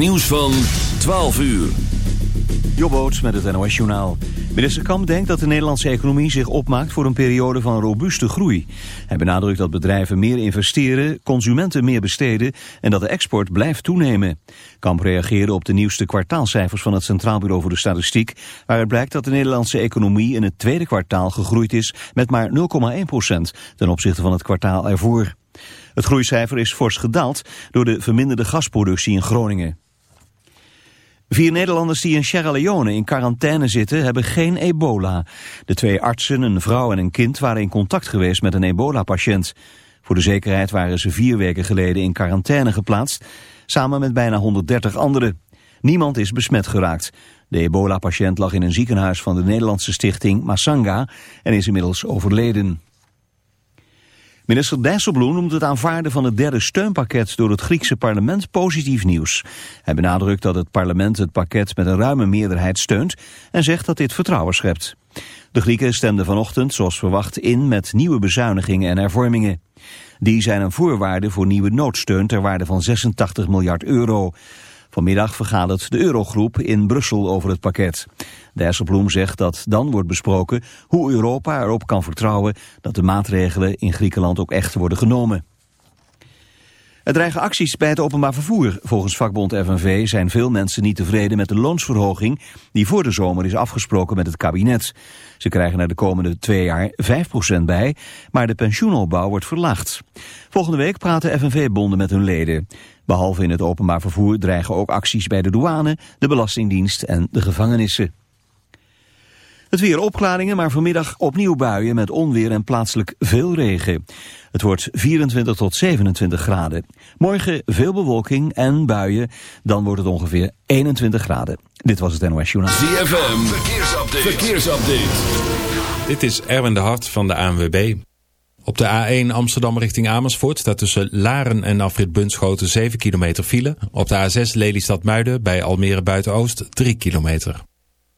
Nieuws van 12 uur. Jobboots met het NOS Journaal. Minister Kamp denkt dat de Nederlandse economie zich opmaakt voor een periode van robuuste groei. Hij benadrukt dat bedrijven meer investeren, consumenten meer besteden en dat de export blijft toenemen. Kamp reageerde op de nieuwste kwartaalcijfers van het Centraal Bureau voor de Statistiek, waaruit blijkt dat de Nederlandse economie in het tweede kwartaal gegroeid is met maar 0,1 procent ten opzichte van het kwartaal ervoor. Het groeicijfer is fors gedaald door de verminderde gasproductie in Groningen. Vier Nederlanders die in Sierra Leone in quarantaine zitten hebben geen ebola. De twee artsen, een vrouw en een kind waren in contact geweest met een ebola-patiënt. Voor de zekerheid waren ze vier weken geleden in quarantaine geplaatst, samen met bijna 130 anderen. Niemand is besmet geraakt. De ebola-patiënt lag in een ziekenhuis van de Nederlandse stichting Masanga en is inmiddels overleden. Minister Dijsselbloem noemt het aanvaarden van het derde steunpakket door het Griekse parlement positief nieuws. Hij benadrukt dat het parlement het pakket met een ruime meerderheid steunt en zegt dat dit vertrouwen schept. De Grieken stemden vanochtend, zoals verwacht, in met nieuwe bezuinigingen en hervormingen. Die zijn een voorwaarde voor nieuwe noodsteun ter waarde van 86 miljard euro. Vanmiddag vergadert de Eurogroep in Brussel over het pakket. Dijsselbloem zegt dat dan wordt besproken hoe Europa erop kan vertrouwen dat de maatregelen in Griekenland ook echt worden genomen. Er dreigen acties bij het openbaar vervoer. Volgens vakbond FNV zijn veel mensen niet tevreden met de loonsverhoging die voor de zomer is afgesproken met het kabinet. Ze krijgen er de komende twee jaar 5% bij, maar de pensioenopbouw wordt verlaagd. Volgende week praten FNV-bonden met hun leden. Behalve in het openbaar vervoer dreigen ook acties bij de douane, de Belastingdienst en de gevangenissen. Het weer opklaringen, maar vanmiddag opnieuw buien met onweer en plaatselijk veel regen. Het wordt 24 tot 27 graden. Morgen veel bewolking en buien, dan wordt het ongeveer 21 graden. Dit was het NOS Journaal. ZFM, verkeersupdate. verkeersupdate. Dit is Erwin de Hart van de ANWB. Op de A1 Amsterdam richting Amersfoort staat tussen Laren en Afrit Bunschoten 7 kilometer file. Op de A6 Lelystad Muiden bij Almere Buiten-Oost 3 kilometer.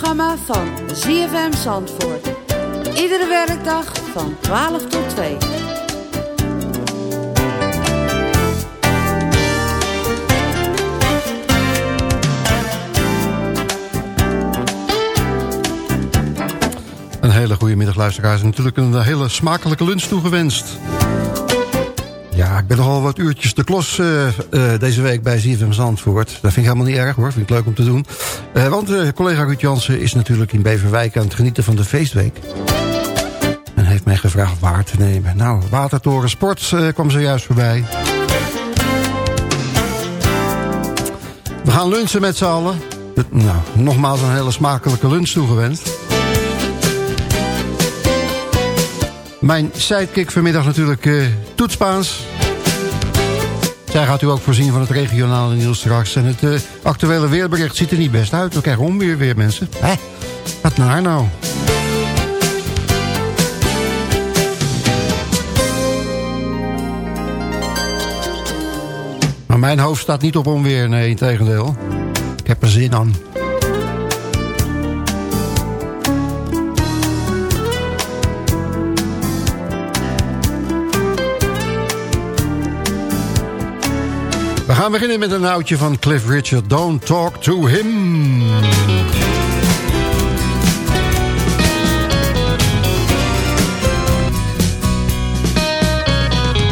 Het lunchprogramma van ZFM Zandvoort. Iedere werkdag van 12 tot 2. Een hele goede middag luisteraars. Natuurlijk een hele smakelijke lunch toegewenst. Ik ben nogal wat uurtjes de klos eh, eh, deze week bij ZFM Zandvoort. Dat vind ik helemaal niet erg hoor, vind ik leuk om te doen. Eh, want collega Ruud Jansen is natuurlijk in Beverwijk aan het genieten van de feestweek. En heeft mij gevraagd waar te nemen. Nou, Watertoren Sport kwam zojuist voorbij. We gaan lunchen met z'n allen. Nou, nogmaals een hele smakelijke lunch toegewenst. Mijn sidekick vanmiddag natuurlijk uh, Toet Spaans. Zij gaat u ook voorzien van het regionale nieuws straks. En het uh, actuele weerbericht ziet er niet best uit. We krijgen onweer weer, mensen. Hé, wat naar nou? Maar mijn hoofd staat niet op onweer, nee, in tegendeel. Ik heb er zin aan. Gaan beginnen met een oudje van Cliff Richard. Don't talk to him.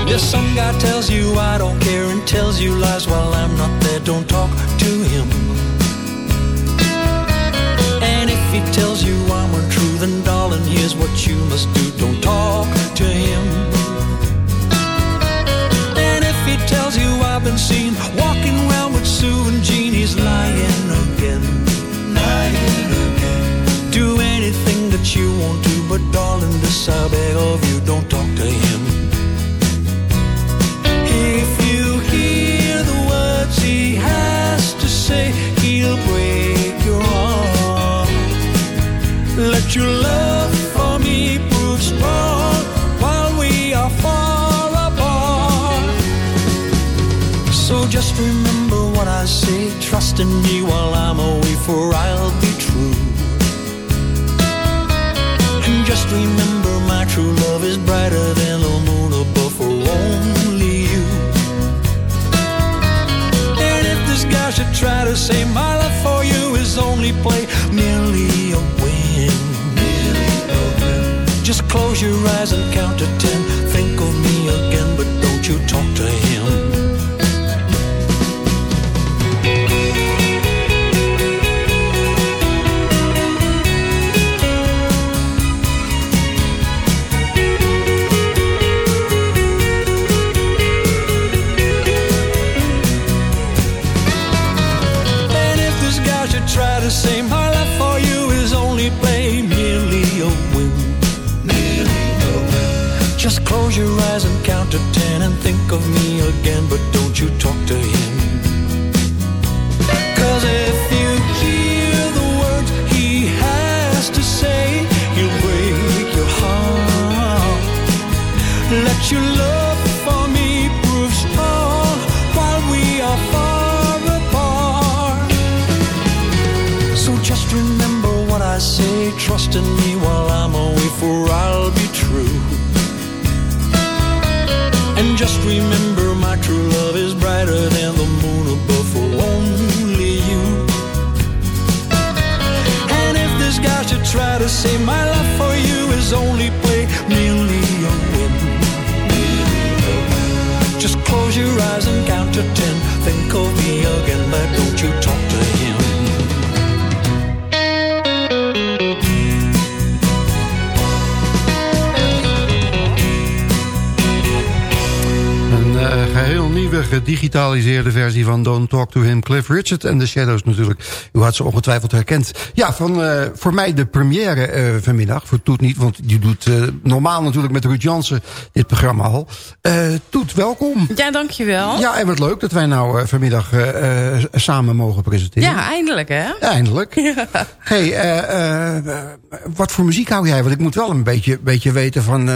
Yes, some guy tells you I don't care and tells you lies while I'm not there. Don't talk to him. And if he tells you I'm untrue, then darling, here's what you must do. Don't talk to him. Sue and Jean, he's lying again. Lying again. Do anything that you want to, but darling, this I beg of you, don't talk to him. If you hear the words he has to say, he'll break your heart. Let your love me while I'm away, for I'll be true. And just remember my true love is brighter than the moon above for only you. And if this guy should try to say my love for you is only play, merely a win. Merely a win. Just close your eyes and count to ten. Think of me again, but don't you talk to him. Gedigitaliseerde versie van Don't. Cliff Richard en The Shadows natuurlijk. U had ze ongetwijfeld herkend. Ja, van, eh, voor mij de première eh, vanmiddag. Voor Toet niet, want die doet eh, normaal natuurlijk met Ruud Jansen dit programma al. Toet, welkom. Ja, dankjewel. Ja, en wat leuk dat wij nou vanmiddag samen mogen presenteren. Ja, eindelijk hè? Eindelijk. Hey, wat voor muziek hou jij? Want ik moet wel een beetje, beetje weten van...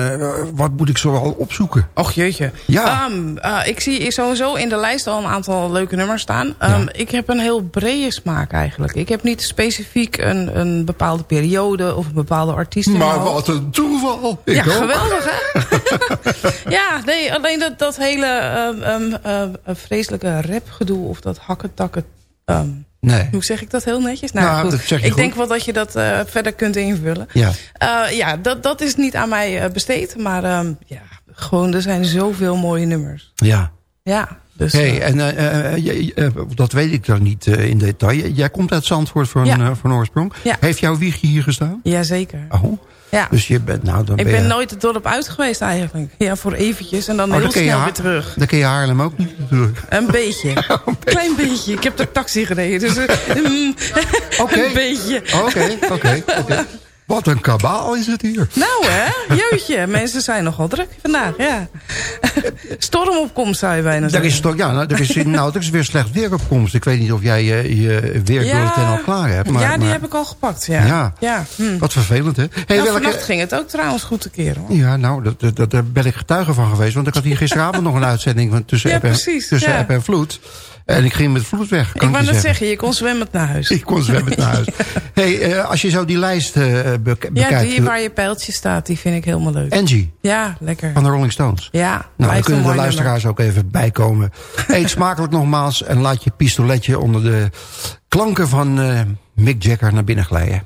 wat moet ik zoal opzoeken? Och jeetje. Ja. Ehm, eh, ik zie sowieso in de lijst al een aantal leuke nummers staan. Ehm, Ik heb een heel brede smaak eigenlijk. Ik heb niet specifiek een, een bepaalde periode of een bepaalde artiest. Maar wat een toeval. Ik ja, ook. geweldig hè? ja, nee, alleen dat, dat hele ehm, ehm, ehm, vreselijke rapgedoe of dat hakketakken... ehm, Nee. hoe zeg ik dat heel netjes? Nou, Nou, goed. ik goed. denk wel dat je dat eh, verder kunt invullen. Ja. Eh, ja, dat, dat is niet aan mij eh, besteed. Maar ehm, ja, gewoon, er zijn zoveel mooie nummers. Ja. Ja, dus... Hey, eh, en eh, eh, dat weet ik dan niet in detail. Jij komt uit Zandvoort van, Ja. van oorsprong. Ja. Heeft jouw wiegje hier gestaan? Jazeker. Oh, Ja. dus je bent... Nou, dan ik ben je- nooit het dorp uit geweest eigenlijk. Ja, voor eventjes en dan Oh, heel dan snel weer terug. Dan ken je Haarlem ook niet natuurlijk. Een beetje. Klein beetje. Ik heb de taxi gereden. Dus, mm. Een beetje. Oké, oké, oké. Wat een kabaal is het hier. Nou hè, jeutje. Mensen zijn nogal druk vandaag, ja. Stormopkomst zou je bijna Er zeggen. is, toch, ja, nou, er, is, nou, er is weer slecht weer op komst. Ik weet niet of jij je, je weerbulletin al klaar hebt. Maar, ja, die maar- heb ik al gepakt, ja. Ja. ja. Hm. Wat vervelend, hè? Hey, Nou, welke- ging het ook trouwens goed te keren. Hoor. Ja, nou, dat, dat, dat- daar ben ik getuige van geweest. Want ik had hier gisteravond nog een uitzending van tussen, Ja, app, en, precies, tussen ja. app en vloed. En ik ging met vloed weg, kan Ik wou net zeggen. je kon zwemmend naar huis. Ik kon zwemmend naar huis. hey, eh, als je zo die lijst eh, bek- Ja, bekijkt. die waar je pijltje staat, die vind ik helemaal leuk. Angie Ja, lekker. van de Rolling Stones. Ja, Nou, dan kunnen de luisteraars ook even bijkomen. Eet smakelijk nogmaals en laat je pistoletje onder de klanken van eh, Mick Jagger naar binnen glijden.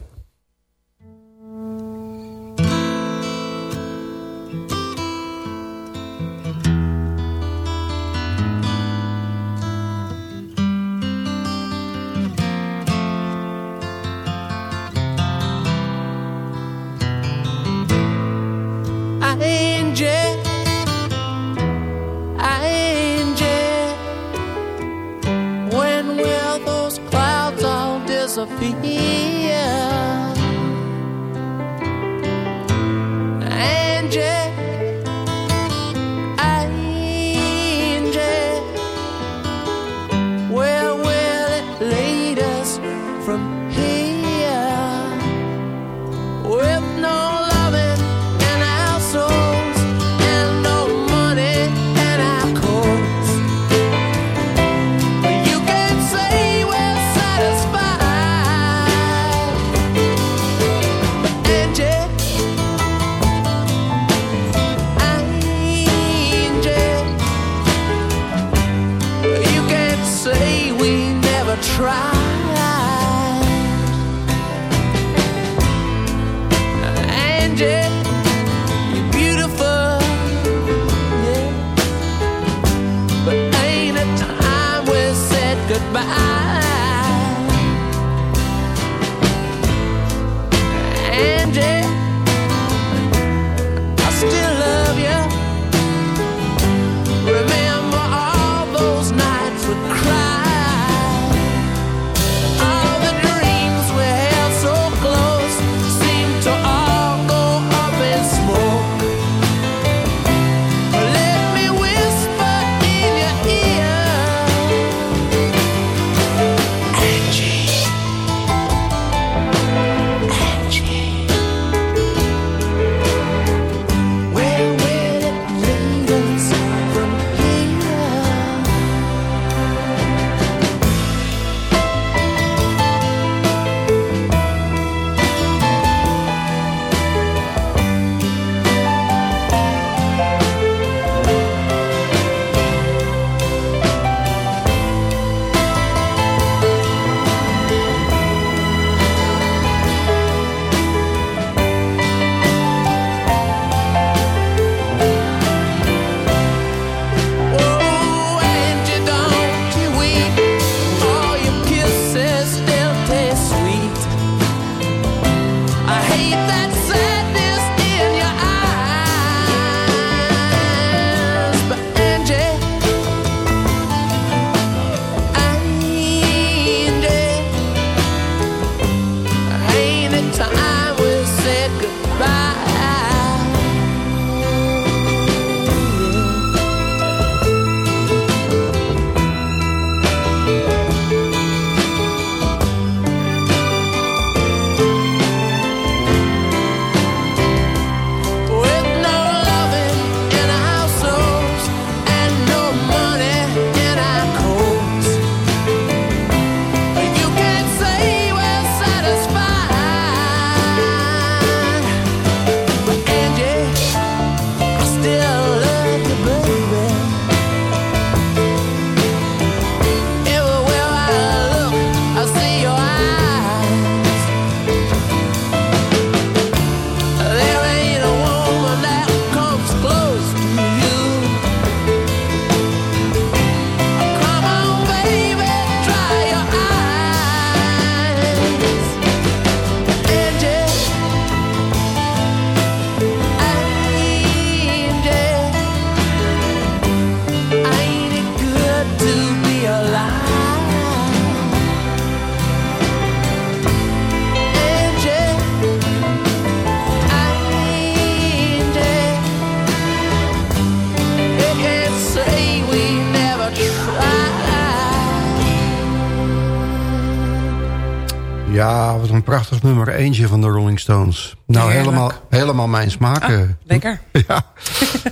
Nummer. Eentje van de Rolling Stones. Nou, Heerlijk. helemaal, helemaal mijn smaak. Ah, eh. lekker. Ja,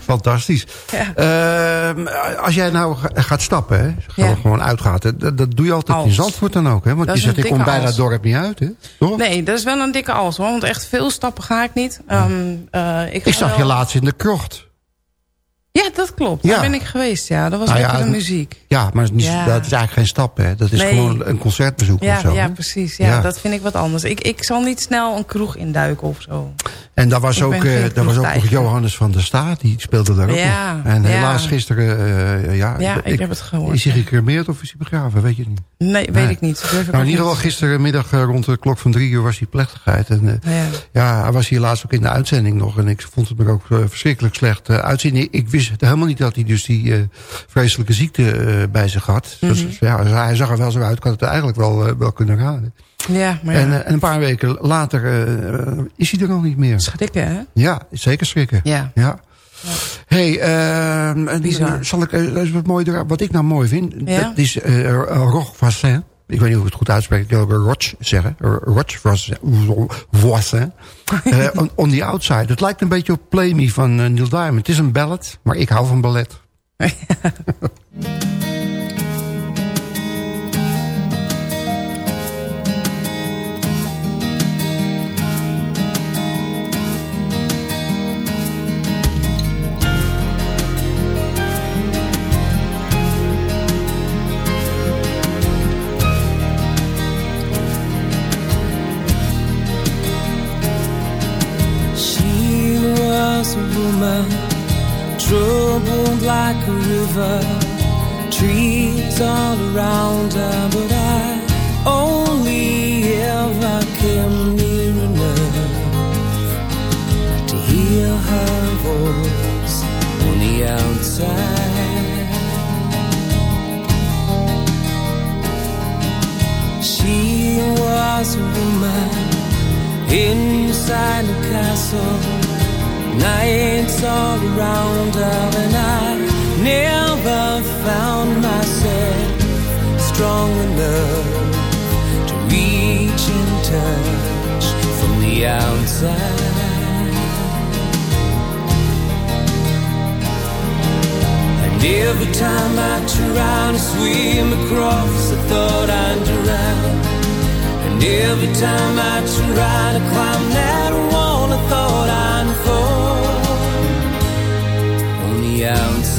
fantastisch. Ja. Ehm, als jij nou ga- gaat stappen, hè, gewoon, Ja. gewoon uitgaat... dat, dat doe je altijd in. Zandvoort dan ook, hè? Want Dat je zegt, ik kom als. het dorp niet uit, hè? Toch? Nee, dat is wel een dikke als hoor. Want echt veel stappen ga ik niet. Ehm, eh, ik, zag je laatst in de krocht. Ja, dat klopt. Ja. Daar ben ik geweest. Ja, dat was Nou lekkere en- muziek. Ja, maar niet- Ja. dat is eigenlijk geen stap, hè? Dat is Nee. gewoon een concertbezoek Ja, of zo. ja precies. Ja. Dat vind ik wat anders. Ik, ik zal niet snel een kroeg induiken of zo. En daar was Ik ook, eh, daar was ook nog. Johannes van der Staat, die speelde daar ook nog. En helaas gisteren, eh, ja, Ja, ik heb het gehoord, Is hij gecremeerd of is hij begraven, weet je niet. Nee, weet ik niet. Ik Nou, in ieder geval gisterenmiddag eh, rond de klok van drie uur was die plechtigheid. En, Ja. ja, hij was hier laatst ook in de uitzending nog. En ik vond het er ook verschrikkelijk slecht uitzien. Ik, ik wist helemaal niet dat hij dus die eh, vreselijke ziekte eh, bij zich had. Mhm. Dus, ja, hij zag er wel zo uit. Ik had het eigenlijk wel, eh, wel kunnen raden. Ja, maar ja. En, en een paar weken later is hij er al niet meer. schrikken, hè? Ja, zeker schrikken. Ja. Ja. hey, ehm, en, eh, zal ik, wat, mooi, wat ik nou mooi vind, Ja? dat is uh, Roch Voisin. Ik weet niet hoe ik het goed uitspreek. Ik wil ook Roch zeggen. Roch Voisin. Eh, on, on the Outside. Het lijkt een beetje op Play Me van eh, Neil Diamond. Het is een ballad, maar ik hou van ballet. trees all around her, but I only ever came near enough to hear her voice on the outside. She was a woman inside the castle. Nights all around her, and I never found myself strong enough to reach and touch from the outside. And every time I try to swim across, I thought I'd drown. And every time I try to climb that wall, I thought I'd fall on the outside.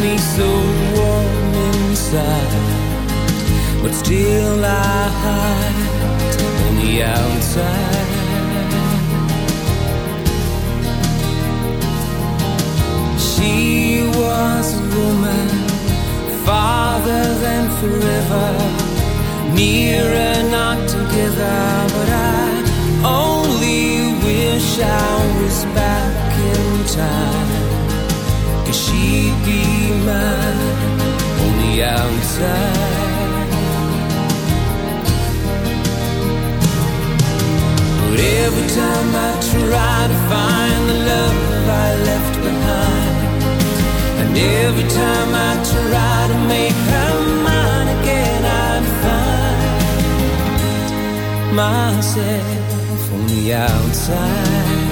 me so warm inside. But still I hide on the outside. She was a woman farther than forever nearer not together but I only wish I was back in time cause she'd be mine on the outside but every time I try to find the love I left behind and every time I try to make her mine again, I'd find myself on the outside.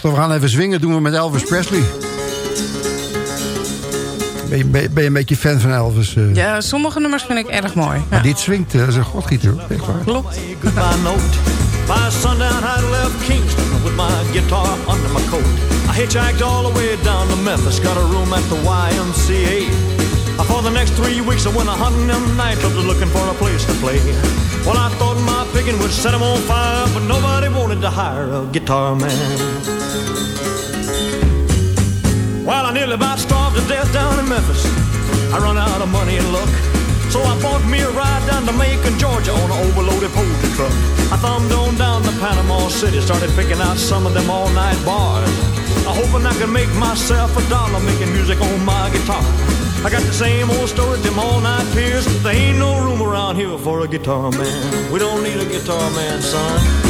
Prachtig. We gaan even zwingen. Doen we met Elvis Presley. Ben je, ben je- een beetje fan van Elvis? eh? Ja, sommige nummers vind ik erg mooi. Ja. Maar dit swingt eh, als een godgieter. Echt waar. Klopt. By sundown, I left Kingston with my guitar under my coat. I hitchhiked all the way down to Memphis, got a room at the YMCA. Uh, For the next three weeks, I went a hunting them nightclubs looking for a place to play. Well, I thought my picking would set 'em on fire, but nobody wanted to hire a guitar man. Well, I nearly about starved to death down in Memphis. I run out of money and luck. So I bought me a ride down to Macon, Georgia on an overloaded poultry truck. I thumbed on down to Panama City, started picking out some of them all-night bars. I hoping I could make myself a dollar making music on my guitar. I got the same old story, them all-night peers. There ain't no room around here for a guitar man. We don't need a guitar man, son.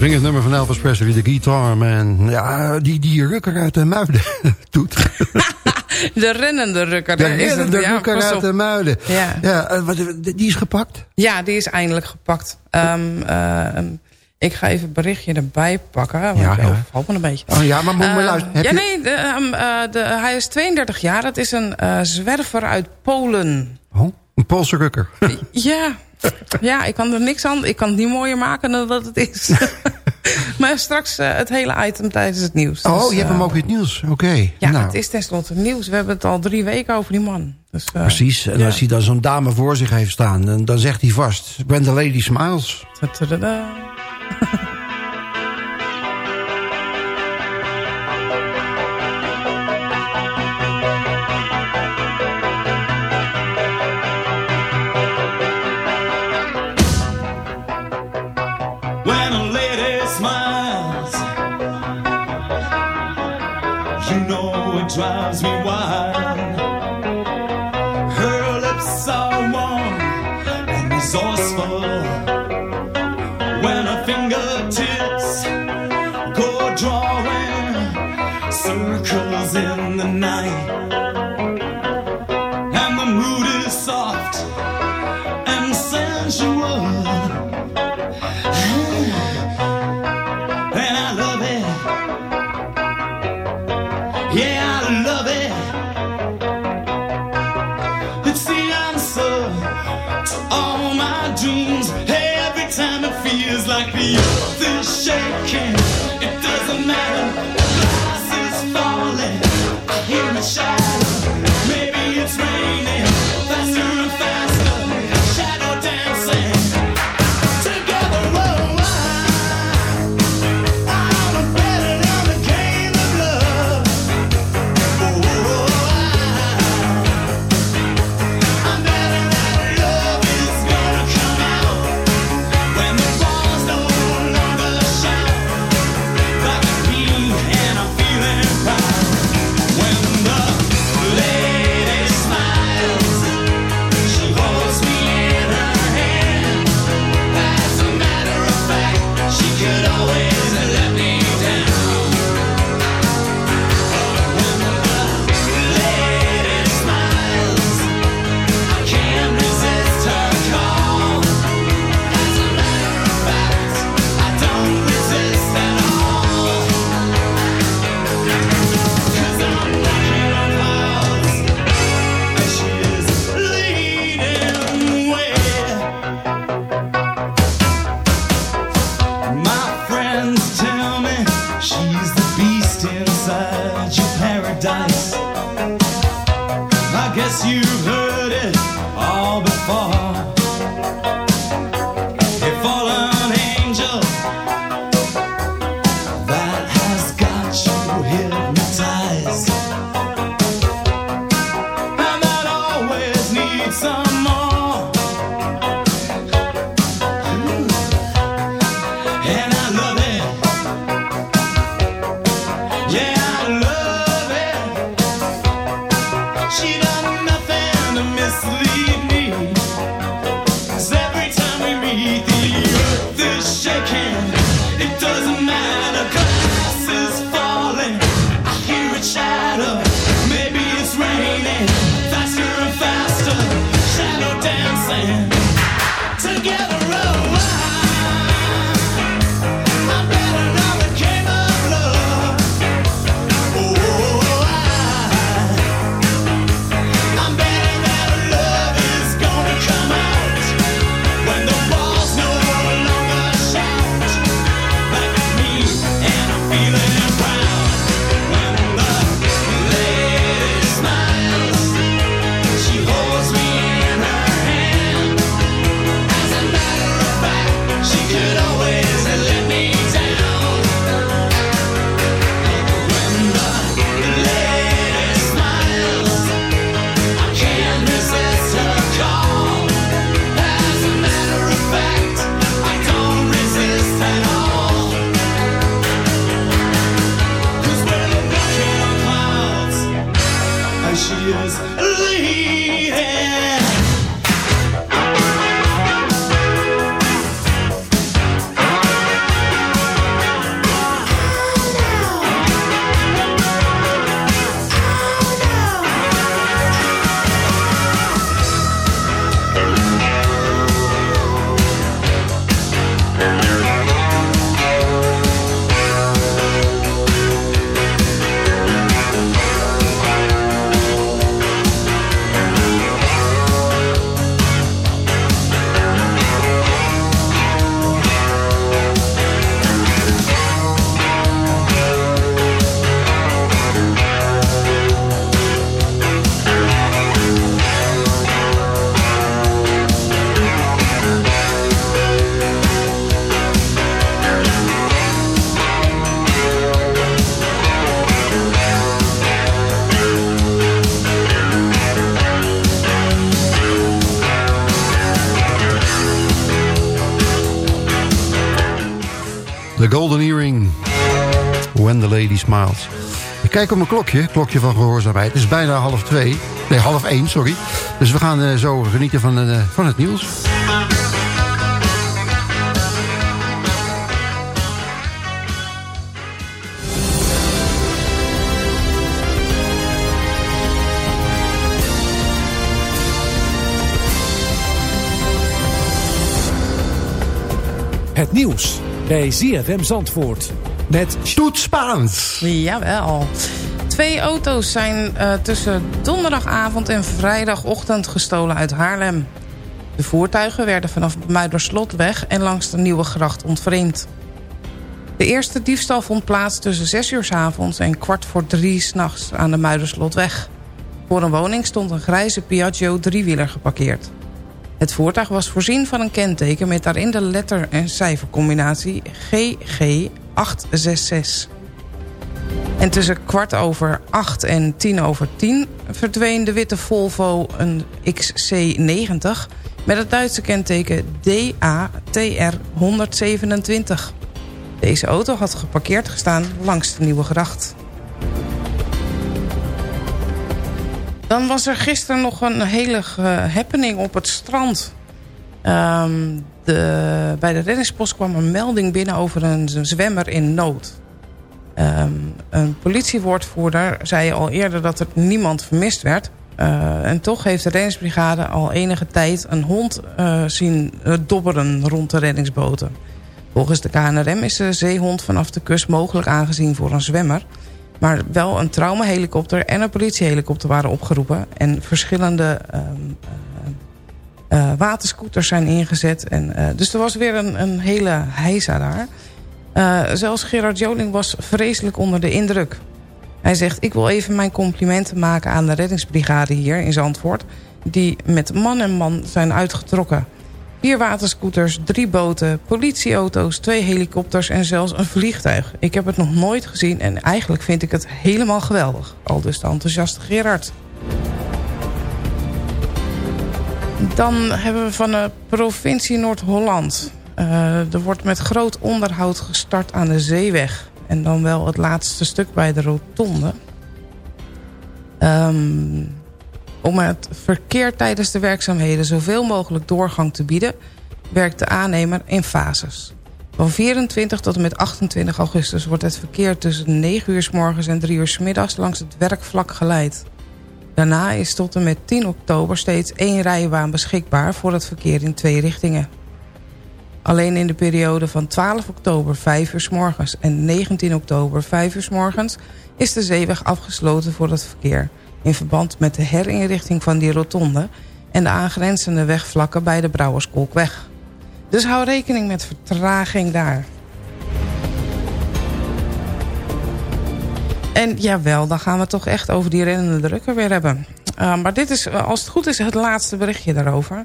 Swingend nummer van Elvis Presley, de Guitar Man. Ja, die, die rukker uit de muiden doet. De rennende rukker. De is het. rennende Ja, rukker uit de muiden. Ja. Ja, eh, wat, die is gepakt? Ja, die is eindelijk gepakt. Ehm, ehm, ik ga even een berichtje erbij pakken. Want Ja, ik overval me een beetje. Oh ja, maar moet maar Ehm, luisteren. Ja, nee, de, ehm, eh, de, hij is 32 jaar. Dat is een eh, zwerver uit Polen. Oh, een Poolse rukker. Ja. ja, ik kan er niks aan. Ik kan het niet mooier maken dan dat het is. maar straks eh, het hele item tijdens het nieuws. Oh, Dus, je hebt eh, hem ook in het nieuws. Oké. Ja, nou, het is tenslotte nieuws. We hebben het al drie weken over die man. Dus, eh, Precies. En ja. als hij dan zo'n dame voor zich heeft staan, dan, dan zegt hij vast... When the lady smiles. She is leading. Lady Smiles. Ik kijk op mijn klokje, klokje van gehoorzaamheid. Het is bijna half twee. Nee, half één, sorry. Dus we gaan eh, zo genieten van, eh, van het nieuws. Het nieuws bij ZFM Zandvoort. Met Toet Spaans. Jawel. Twee auto's zijn eh, tussen donderdagavond en vrijdagochtend gestolen uit Haarlem. De voertuigen werden vanaf Muiderslotweg en langs de Nieuwe Gracht ontvreemd. De eerste diefstal vond plaats tussen 6 uur 's avonds en kwart voor drie s'nachts aan de Muiderslotweg. Voor een woning stond een grijze Piaggio driewieler geparkeerd. Het voertuig was voorzien van een kenteken met daarin de letter- en cijfercombinatie GG866. En tussen kwart over acht en tien over tien verdween de witte Volvo een XC90 met het Duitse kenteken DATR 127. Deze auto had geparkeerd gestaan langs de Nieuwe Gracht. Dan was er gisteren nog een hele happening op het strand. Ehm, bij de reddingspost kwam een melding binnen over een zwemmer in nood. Ehm, een politiewoordvoerder zei al eerder dat er niemand vermist werd. Eh, en toch heeft de reddingsbrigade al enige tijd een hond eh, zien eh, dobberen rond de reddingsboten. Volgens de KNRM is de zeehond vanaf de kust mogelijk aangezien voor een zwemmer. Maar wel een traumahelikopter en een politiehelikopter waren opgeroepen. En verschillende ehm, eh, waterscooters zijn ingezet. En, eh, dus er was weer een, een hele heisa daar. Eh, zelfs Gerard Joling was vreselijk onder de indruk. Hij zegt, ik wil even mijn complimenten maken aan de reddingsbrigade hier in Zandvoort... die met man en man zijn uitgetrokken. Vier waterscooters, drie boten, politieauto's, twee helikopters en zelfs een vliegtuig. Ik heb het nog nooit gezien en eigenlijk vind ik het helemaal geweldig. Al dus de enthousiaste Gerard. Dan hebben we van de provincie Noord-Holland. Uh, er wordt met groot onderhoud gestart aan de zeeweg. En dan wel het laatste stuk bij de rotonde. Um, om het verkeer tijdens de werkzaamheden zoveel mogelijk doorgang te bieden... werkt de aannemer in fases. Van 24 tot en met 28 augustus wordt het verkeer tussen 9 uur s morgens en 3 uur s middags langs het werkvlak geleid. Daarna is tot en met 10 oktober steeds één rijbaan beschikbaar voor het verkeer in twee richtingen. Alleen in de periode van 12 oktober 5 uur s morgens en 19 oktober 5 uur s morgens is de zeeweg afgesloten voor het verkeer in verband met de herinrichting van die rotonde en de aangrenzende wegvlakken bij de Brouwerskolkweg. Dus hou rekening met vertraging daar. En jawel, dan gaan we toch echt over die rennende drukker weer hebben. Uh, maar dit is, als het goed is, het laatste berichtje daarover.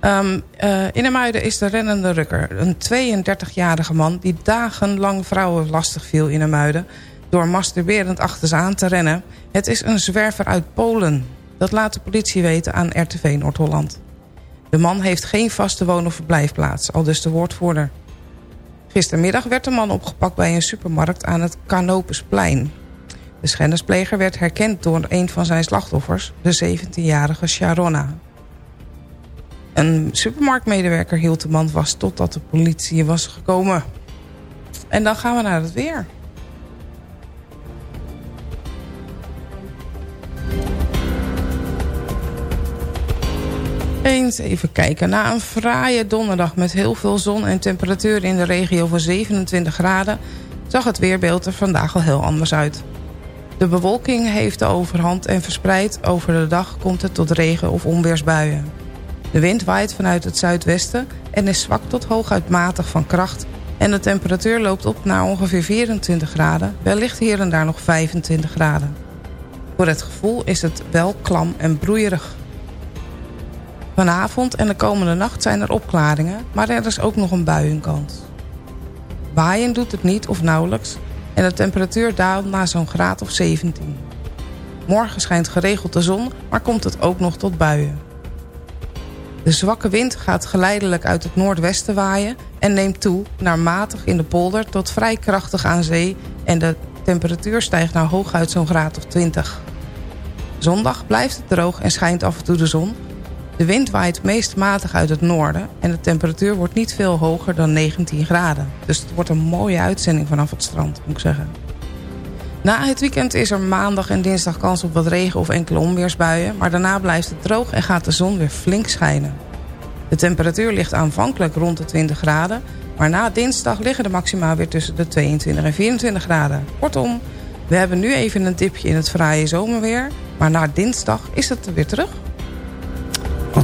Um, uh, in Emuiden is de rennende rukker. Een 32-jarige man die dagenlang vrouwen lastig viel in Emuiden... door masturberend achter ze aan te rennen. Het is een zwerver uit Polen. Dat laat de politie weten aan RTV Noord-Holland. De man heeft geen vaste woon- of verblijfplaats, al dus de woordvoerder. Gistermiddag werd de man opgepakt bij een supermarkt aan het Canopusplein. De schennispleger werd herkend door een van zijn slachtoffers, de 17-jarige Sharona. Een supermarktmedewerker hield de man vast totdat de politie was gekomen. En dan gaan we naar het weer. Eens even kijken. Na een fraaie donderdag met heel veel zon en temperatuur in de regio van 27 graden... zag het weerbeeld er vandaag al heel anders uit. De bewolking heeft de overhand en verspreid over de dag komt het tot regen- of onweersbuien. De wind waait vanuit het zuidwesten en is zwak tot hooguit matig van kracht... en de temperatuur loopt op naar ongeveer 24 graden, wellicht hier en daar nog 25 graden. Voor het gevoel is het wel klam en broeierig. Vanavond en de komende nacht zijn er opklaringen, maar er is ook nog een buienkans. Waaien doet het niet of nauwelijks en de temperatuur daalt naar zo'n graad of 17. Morgen schijnt geregeld de zon, maar komt het ook nog tot buien. De zwakke wind gaat geleidelijk uit het noordwesten waaien... en neemt toe naar matig in de polder tot vrij krachtig aan zee... en de temperatuur stijgt naar hooguit zo'n graad of 20. Zondag blijft het droog en schijnt af en toe de zon... De wind waait meest matig uit het noorden... en de temperatuur wordt niet veel hoger dan 19 graden. Dus het wordt een mooie uitzending vanaf het strand, moet ik zeggen. Na het weekend is er maandag en dinsdag kans op wat regen of enkele onweersbuien... maar daarna blijft het droog en gaat de zon weer flink schijnen. De temperatuur ligt aanvankelijk rond de 20 graden... maar na dinsdag liggen de maxima weer tussen de 22 en 24 graden. Kortom, we hebben nu even een tipje in het fraaie zomerweer... maar na dinsdag is het weer terug.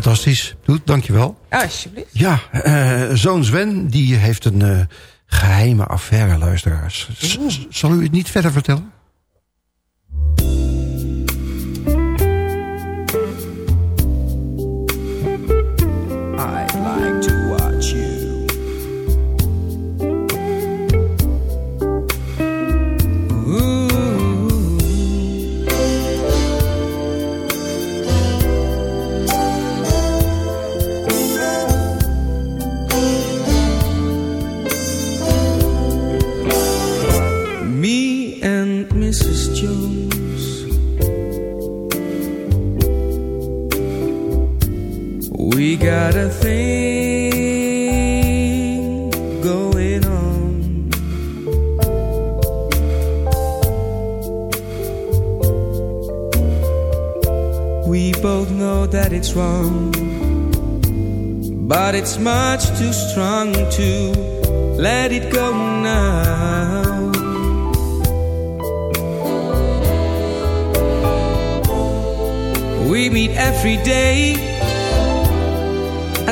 Fantastisch. Doet, dankjewel. Ja, alsjeblieft. Ja, uh, zoon Sven, die heeft een uh, geheime affaire, luisteraars. Zal u het niet verder vertellen? We got a thing going on. We both know that it's wrong, but it's much too strong to let it go now. We meet every day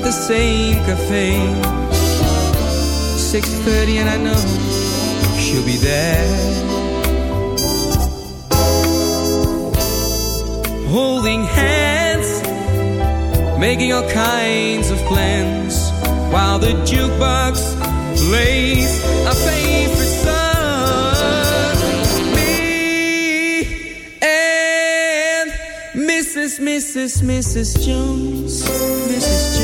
the same cafe. 6:30 and I know she'll be there. Holding hands, making all kinds of plans while the jukebox plays our favorite song. Me and Mrs. Mrs. Mrs. Jones, Mrs. Jones,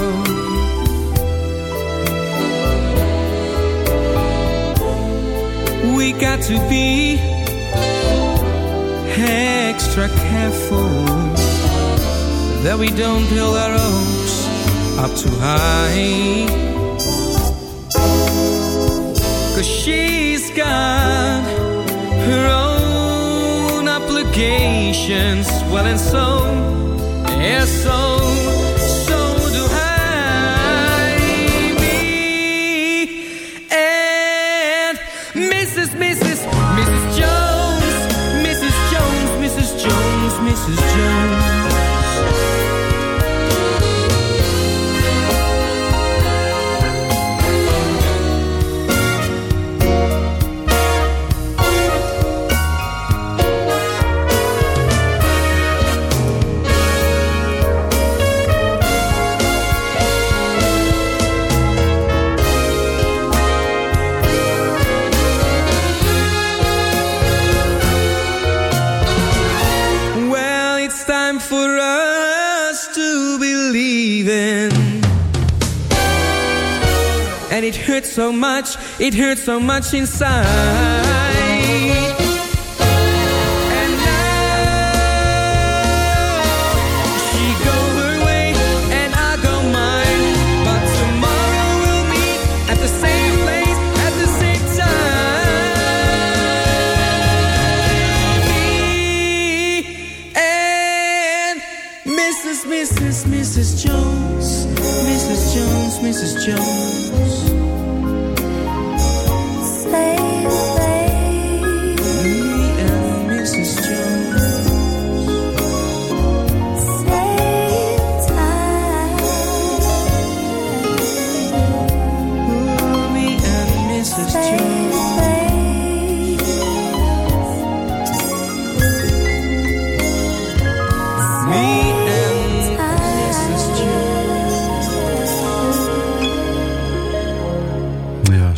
We got to be extra careful that we don't build our hopes up too high. Cause she's got her own obligations, well, and so, yeah, so, And it hurts so much, it hurts so much inside.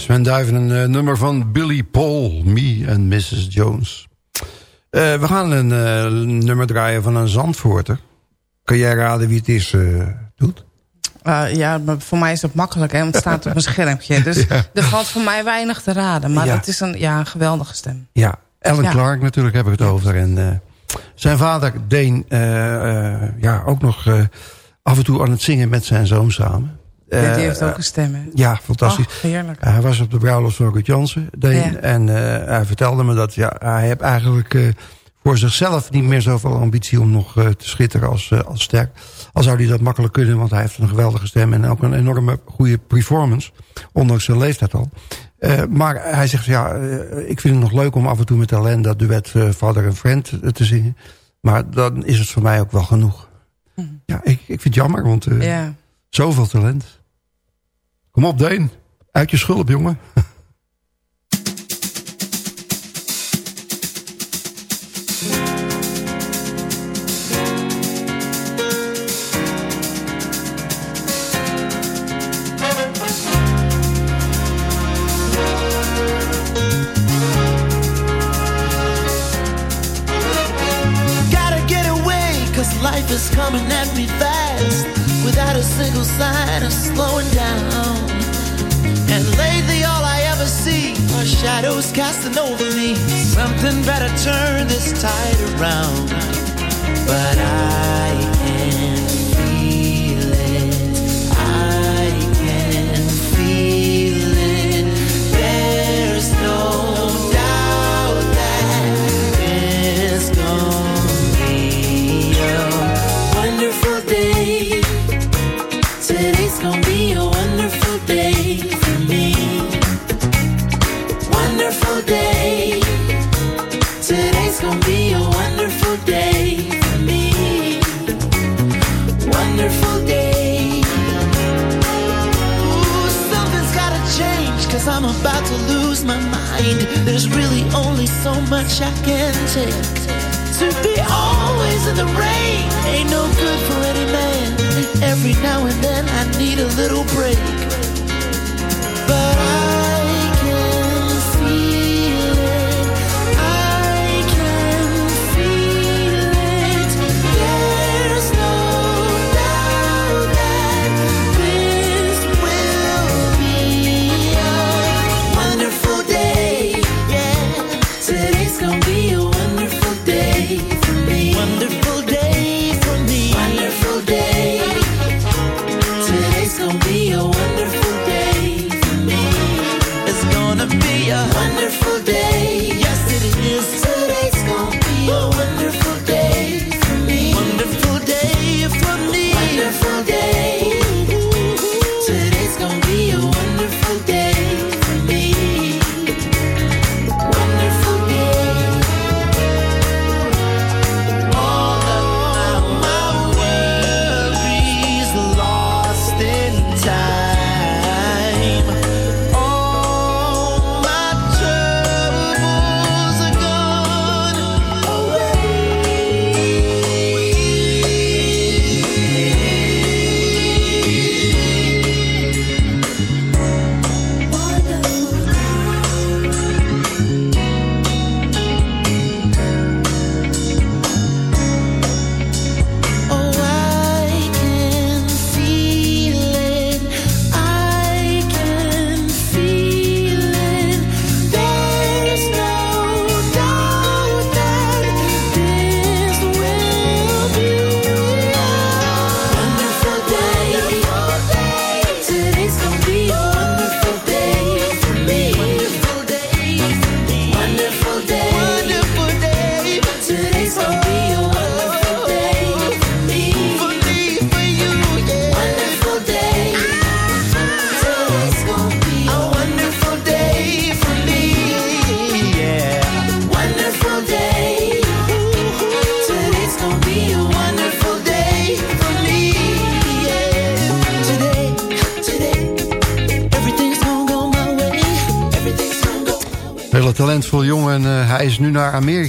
Sven Duiven, een eh, nummer van Billy Paul, Me and Mrs. Jones. Eh, we gaan een eh, nummer draaien van een Zandvoorter. Kan jij raden wie het is, doet? Ja, maar voor mij is het makkelijk, hè, want het staat op mijn schermpje. Dus Ja. er valt voor mij weinig te raden. Maar Ja. het is een, ja, een geweldige stem. Ja, Alan Ja. Clark natuurlijk heb ik het over. En zijn vader Deen, ja, ook nog af en toe aan het zingen met zijn zoon samen. Ja, Eh, die heeft ook een stem, hè? Ja, fantastisch. Ach, heerlijk. hij was op de bruiloft van Ruud Jansen. Ja. En eh, hij vertelde me dat ja, hij heeft eigenlijk eh, voor zichzelf niet meer zoveel ambitie om nog eh, te schitteren als, eh, als sterk. Al zou hij dat makkelijk kunnen, want hij heeft een geweldige stem en ook een enorme goede performance. Ondanks zijn leeftijd al. Eh, maar hij zegt, ja, eh, ik vind het nog leuk om af en toe met Alain dat duet eh, Father and Friend eh, te zingen. Maar dan is het voor mij ook wel genoeg. Ja, ik, ik vind het jammer, want eh, Ja. zoveel talent. Kom op, Deen. Uit je schulp, jongen. over me. Something better turn this tide around. But I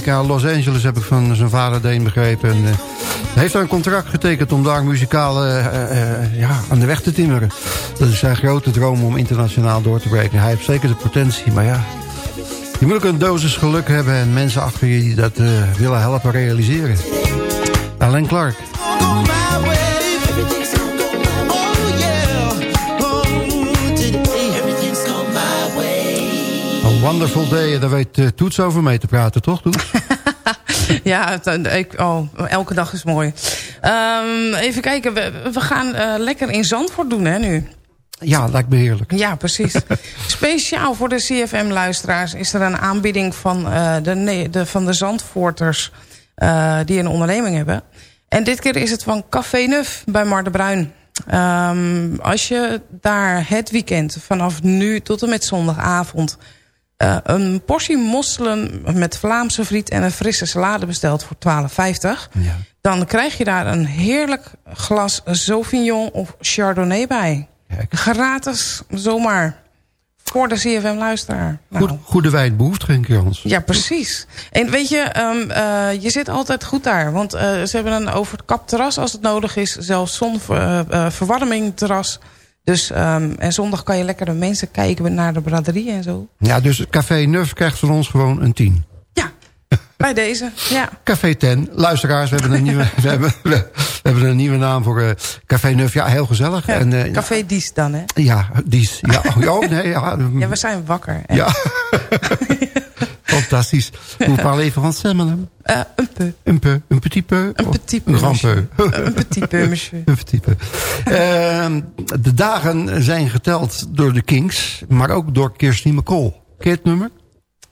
Amerika, Los Angeles, heb ik van zijn vader begrepen. En, eh, hij heeft daar een contract getekend om daar muzikaal eh, eh, ja, aan de weg te timmeren. Dat is zijn grote droom om internationaal door te breken. Hij heeft zeker de potentie, maar ja... Je moet ook een dosis geluk hebben en mensen achter je die dat willen helpen realiseren. Alan Clark. Wonderful day, daar weet eh, Toets over mee te praten, toch Toets? Ja, het- ik, oh, elke dag is mooi. Ehm, even kijken, we, we gaan eh, lekker in Zandvoort doen hè nu. ja, lijkt me heerlijk. Ja, precies. Speciaal voor de CFM-luisteraars is er een aanbieding van, eh, de, de, van de Zandvoorters... eh, die een onderneming hebben. En dit keer is het van Café Nuf bij Mar de Bruin. Ehm, als je daar het weekend vanaf nu tot en met zondagavond... eh, een portie mosselen met Vlaamse friet en een frisse salade bestelt voor 12,50... dan krijg je daar een heerlijk glas Sauvignon of Chardonnay bij. Gratis, zomaar. Voor de CFM-luisteraar. Nou, Goed, goede wijn behoeft geen krans. ja, precies. En weet je, ehm, eh, je zit altijd goed daar. Want eh, ze hebben een overkap terras als het nodig is. Zelfs zonverwarming terras. Dus, ehm, en zondag kan je lekker de mensen kijken naar de braderie en zo. Ja, dus Café Nuf krijgt van ons gewoon een 10. Bij deze, ja. Café Ten. Luisteraars, we hebben een nieuwe, we hebben, we, hebben een nieuwe naam voor eh, Café Nuf. Ja, heel gezellig. en, eh, Café Dies dan, hè? Ja, dies. Ja, oh, oh, nee, ja. Ja, we zijn wakker. hè? Ja. Fantastisch. Hoe parle even van semmelen? Eh, een peu. Een peu, een petit peu. Een petit peu, Een grand peu. monsieur. Een petit peu, monsieur. Een petit peu. Ehm, de dagen zijn geteld door de Kings, maar ook door Kirsty McCall. Ken je het nummer?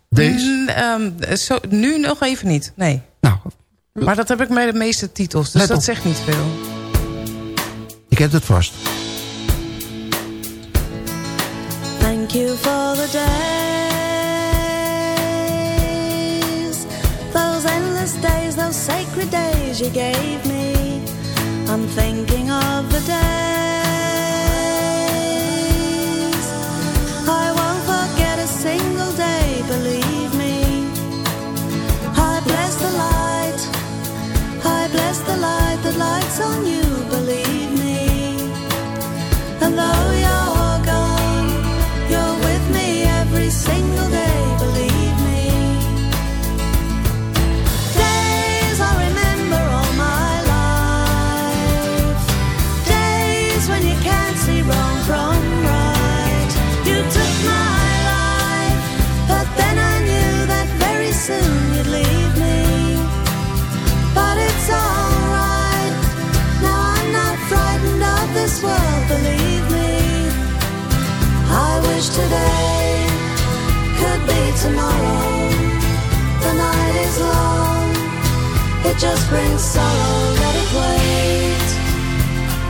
Deze? Mm, ehm, zo, nu nog even niet, nee. Nou. Maar dat heb ik met de meeste titels, dus Let dat op. zegt niet veel. Ik heb het vast. Thank you for the days, sacred days you gave me. Wish today could be tomorrow. The night is long, it just brings sorrow. Let it wait.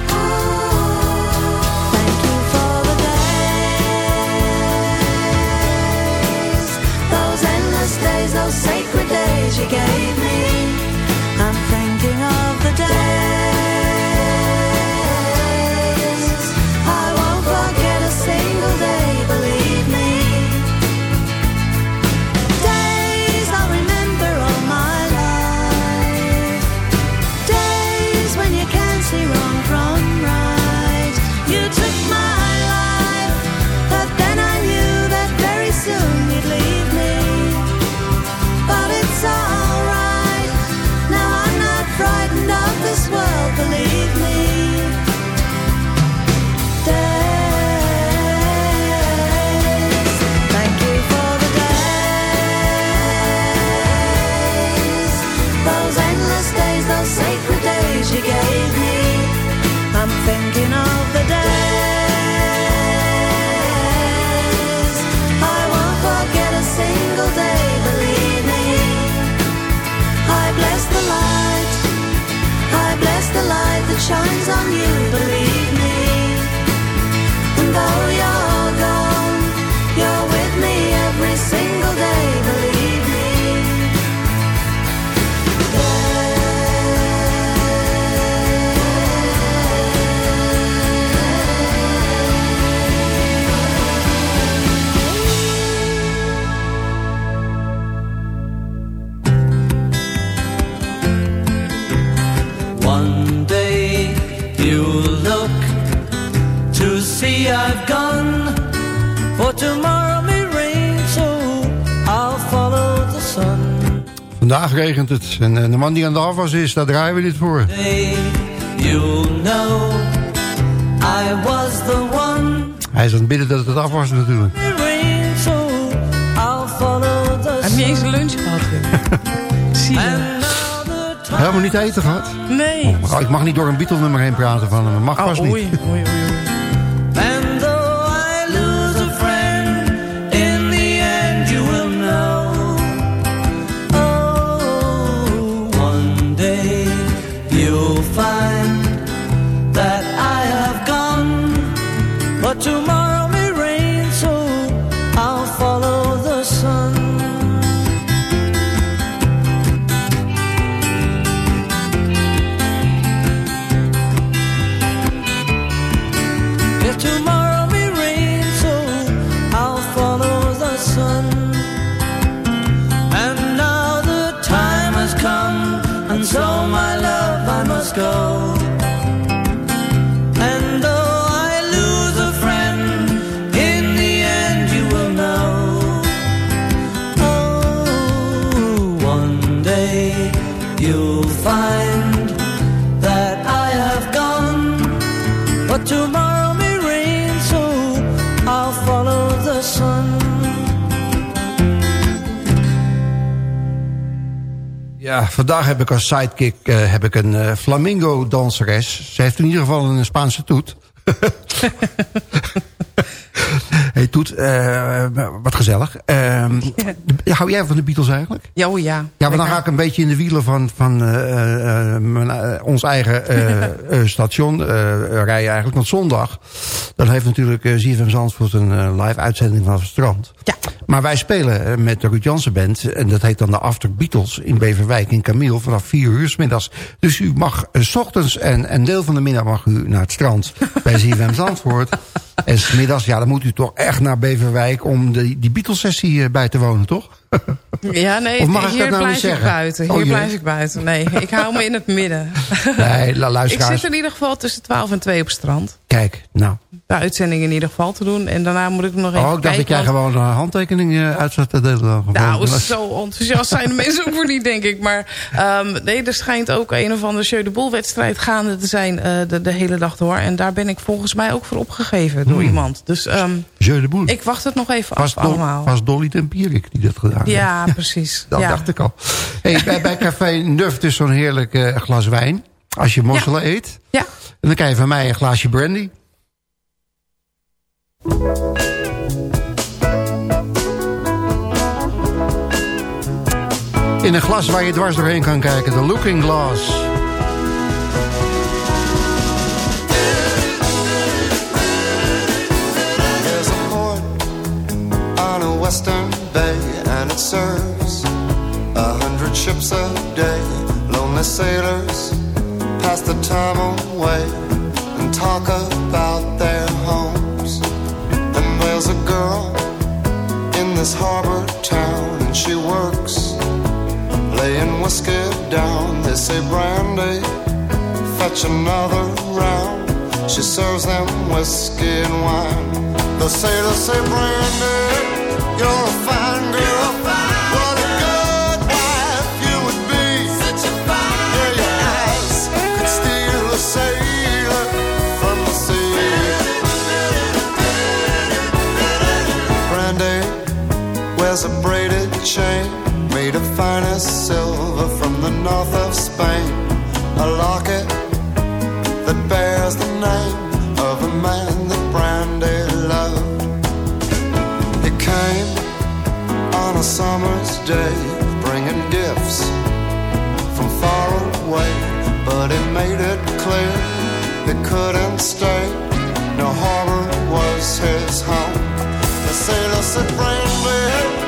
Ah, thank you for the days, those endless days, those sacred days you gave on you. Vandaag regent het. En eh, de man die aan de afwas is, daar draaien we dit voor. You know I was the one Hij is aan het bidden dat het af was natuurlijk. so heeft niet eens een lunch gehad. Zie je. Helemaal niet eten gehad. Nee. Oh, ik mag niet door een Beatle-nummer heen praten van hem. Mag Oh, vast oei, niet. oei, oei, oei. Vandaag heb ik als sidekick eh, heb ik een eh, flamingo-danseres. Ze heeft in ieder geval een Spaanse toet. Toet, eh, wat gezellig. Ehm, Hou jij van de Beatles eigenlijk? Ja, oh ja. Ja, maar dan ga ik een beetje in de wielen van, van eh, eh, mijn, ons eigen station rijden eigenlijk. Want zondag, dan heeft natuurlijk uh, ZFM Zandvoort een live uitzending vanaf het strand. Ja. Maar wij spelen met de Ruud Jansen Band. En dat heet dan de After Beatles in Beverwijk in Camille vanaf 4 uur 's middags. Dus u mag s ochtends en een deel van de middag mag u naar het strand bij ZFM Zandvoort. En 's middags, ja, dan moet u toch echt naar Beverwijk om de, die Beatles-sessie eh, bij te wonen, toch? Ja, nee, ik hier dat nou blijf ik buiten. Oh, Hier blijf ik buiten. Nee, ik hou me in het midden. Nee, ik zit in ieder geval tussen 12 en 2 op het strand. Kijk, nou. De uitzending in ieder geval te doen. En daarna moet ik nog even Oh, ik dacht dat jij gewoon een handtekening eh, uit te delen. Nou, zo enthousiast zijn de mensen ook voor niet, denk ik. Maar ehm, nee, er schijnt ook een of andere Jeu de Boel wedstrijd gaande te zijn eh, de, de hele dag door. En daar ben ik volgens mij ook voor opgegeven door Hmm. iemand. Dus ehm, Jeu de Boel. ik wacht het nog even was, af allemaal. was Dolly Tempierik die dat gedaan Ja, precies. Dat ja. dacht ik al. Hey, bij, bij Café Nuf dus zo'n heerlijk eh, glas wijn. Als je mosselen eet. Ja. En dan krijg je van mij een glaasje brandy. In een glas waar je dwars doorheen kan kijken. De Looking Glass. There's a port on a western bay, and it serves a hundred ships a day. Lonely sailors pass the time away and talk about their homes. And there's a girl in this harbor town, and she works laying whiskey down. They say brandy, fetch another round. She serves them whiskey and wine. The sailors say, Brandy, you're a fine girl. Chain made of finest silver from the north of Spain. A locket that bears the name of a man that Brandy loved. He came on a summer's day, bringing gifts from far away, but he made it clear he couldn't stay. No harbor was his home. The sailor said, Brandy,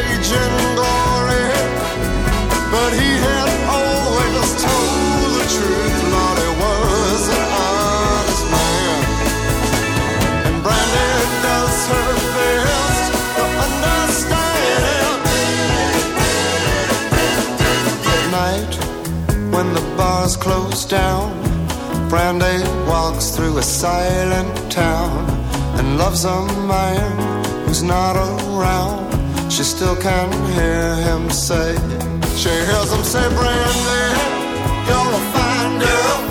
rage and glory, but he had always told the truth. Lord, he was an honest man. And Brandy does her best to understand him. At night, when the bars close down, Brandy walks through a silent town and loves a man who's not around. She still can hear him say, she hears him say, Brandy, you're a fine girl.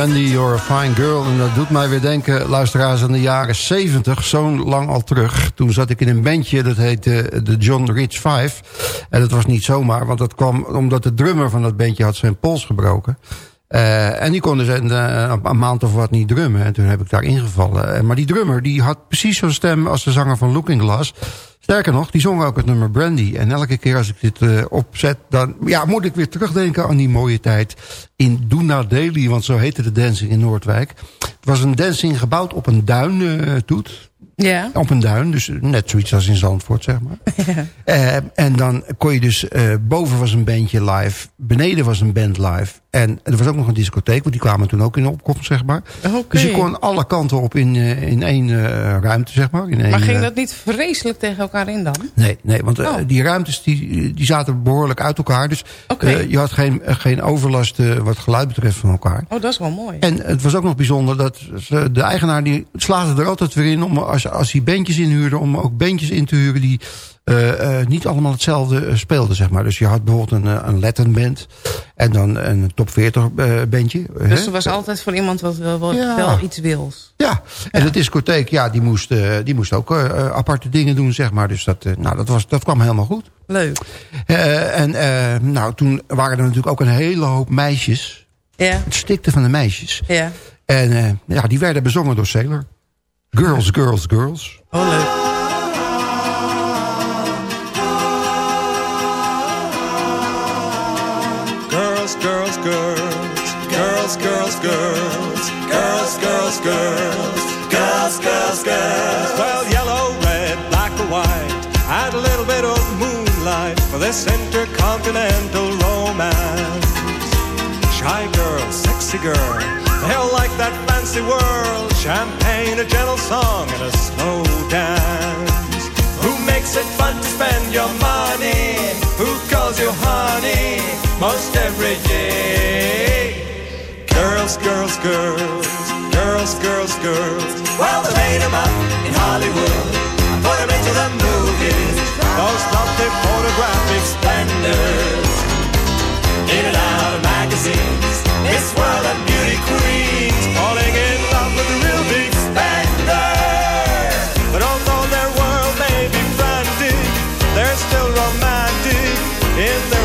Brandy, you're a fine girl. En dat doet mij weer denken, luisteraars, aan de jaren 70. Zo'n lang al terug. Toen zat ik in een bandje, dat heette de John Rich Five. En dat was niet zomaar, want dat kwam omdat de drummer van dat bandje had zijn pols gebroken. Eh, en die kon dus een, eh, een maand of wat niet drummen. En toen heb ik daar ingevallen. Eh, maar die drummer die had precies zo'n stem als de zanger van Looking Glass. Sterker nog, die zong ook het nummer Brandy. En elke keer als ik dit eh, opzet, dan ja, moet ik weer terugdenken aan die mooie tijd in Doona Daily. Want zo heette de dancing in Noordwijk. Het was een dancing gebouwd op een duin, eh, Toet. Ja. Op een duin, dus net zoiets als in Zandvoort, zeg maar. Eh, en dan kon je dus, boven was een bandje live, beneden was een band live. En er was ook nog een discotheek, want die kwamen toen ook in opkomst, zeg maar. Oké. Dus je kon alle kanten op in, eh, in één eh, ruimte, zeg maar. In één, Maar ging eh, dat niet vreselijk tegen elkaar in dan? Nee, nee want Oh. die ruimtes die, die zaten behoorlijk uit elkaar. Dus je had geen, geen overlast wat geluid betreft van elkaar. Oh, dat is wel mooi. En het was ook nog bijzonder dat ze- de eigenaar die slaagde er altijd weer in... om als, als hij bandjes inhuurde, om ook bandjes in te huren... die eh, eh, niet allemaal hetzelfde eh, speelden, zeg maar. Dus je had bijvoorbeeld een, een Latin band... en dan een top 40 eh, bandje. Dus hè? er was altijd voor iemand wat wel, wat Ja. wel iets wils. Ja, en de discotheek, ja, die moest, die moest ook aparte dingen doen, zeg maar. Dus dat, nou, dat, was, dat kwam helemaal goed. Leuk. En nou, toen waren er natuurlijk ook een hele hoop meisjes. Ja. Het stikte van de meisjes. Ja. En ja, die werden bezongen door Sailor. Girls, girls, girls. Oh, leuk. Girls, girls, girls, girls, girls, girls, girls, girls, girls. Well, yellow, red, black or white, and a little bit of moonlight for this intercontinental romance. Shy girl, sexy girl, they all like that fancy world. Champagne, a gentle song, and a slow dance. Who makes it fun to spend your money? Who calls you honey most every day? Girls, girls, girls, girls, girls, girls. Well, they made 'em up in Hollywood, put 'em into the movies. Those lovely photographic splendors in and out of magazines. Miss World and beauty queens falling in love with the real big spenders. But although their world may be frantic, they're still romantic in their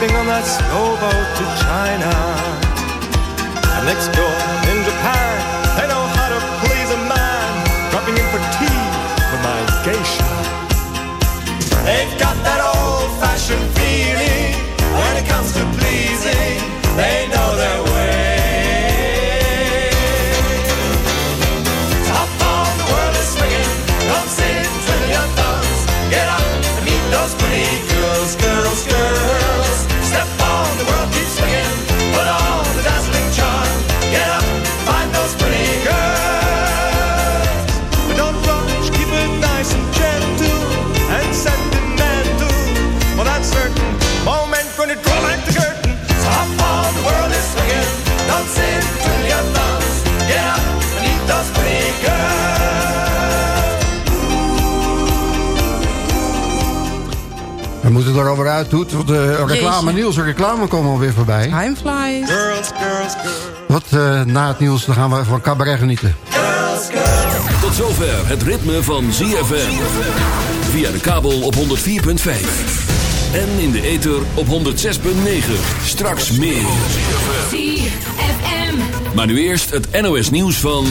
jumping on that snowboat to China. erover uit doet. Want de reclame, nieuws en reclame komen alweer voorbij. Timefly. Girls, girls, girls. Wat eh, na het nieuws, dan gaan we van cabaret genieten. Girls, girls. Tot zover het ritme van ZFM. Via de kabel op 104.5. En in de ether op 106.9. Straks meer. ZFM. Maar nu eerst het NOS nieuws van...